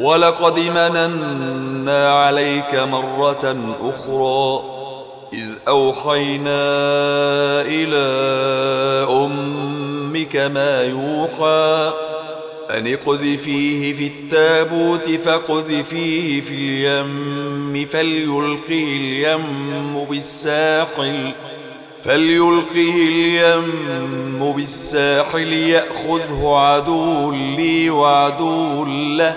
ولقد مننا عليك مرة أخرى إذ أوحينا إلى أمك ما يوحى أن اقذفيه في التابوت فاقذفيه في اليم فليلقه اليم بالساحل فليلقه اليم بالساحل يأخذه عدو لي وعدو له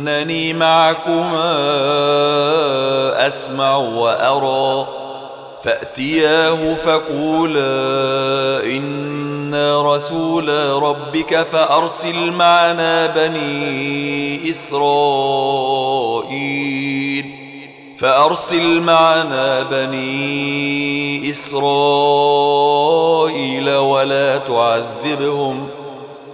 إنني معكما أسمع وأرى. فأتياه فقولا إنا رسول ربك فأرسل معنا بني إسرائيل. فأرسل معنا بني إسرائيل ولا تعذبهم.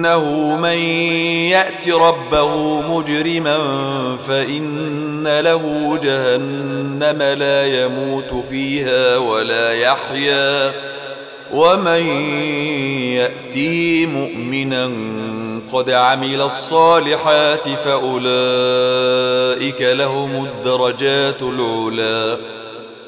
إنه من يأت ربه مجرما فإن له جهنم لا يموت فيها ولا يحيا ومن يأتي مؤمنا قد عمل الصالحات فأولئك لهم الدرجات العلا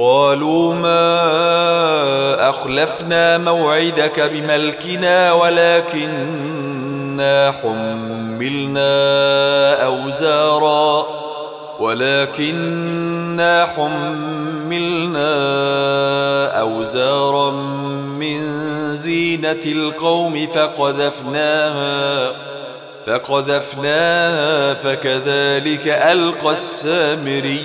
قالوا ما أخلفنا موعدك بملكنا ولكننا حملنا أوزارا ولكننا حملنا أوزارا من زينة القوم فقذفناها فقذفناها فكذلك ألقى السامري.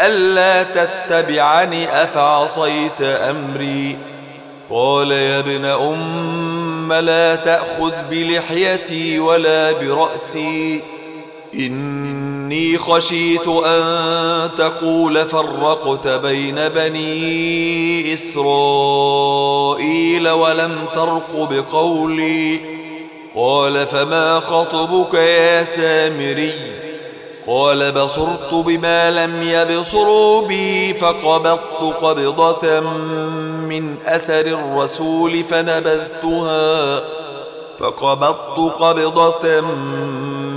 ألا تتبعني أفعصيت أمري قال يا ابن أم لا تأخذ بلحيتي ولا برأسي إني خشيت أن تقول فرقت بين بني إسرائيل ولم ترق بقولي قال فما خطبك يا سامري قال بصرت بما لم يبصروا بي فقبضت قبضة من أثر الرسول فنبذتها فقبضت قبضة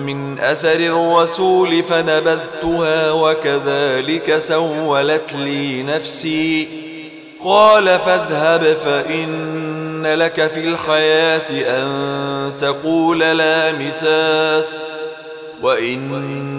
من أثر الرسول فنبذتها وكذلك سولت لي نفسي. قال فاذهب فإن لك في الحياة أن تقول لا مساس وإن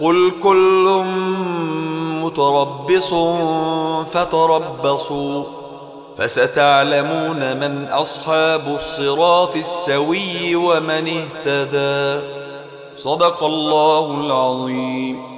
قل كل متربص فتربصوا فستعلمون من أصحاب الصراط السوي ومن اهتدى صدق الله العظيم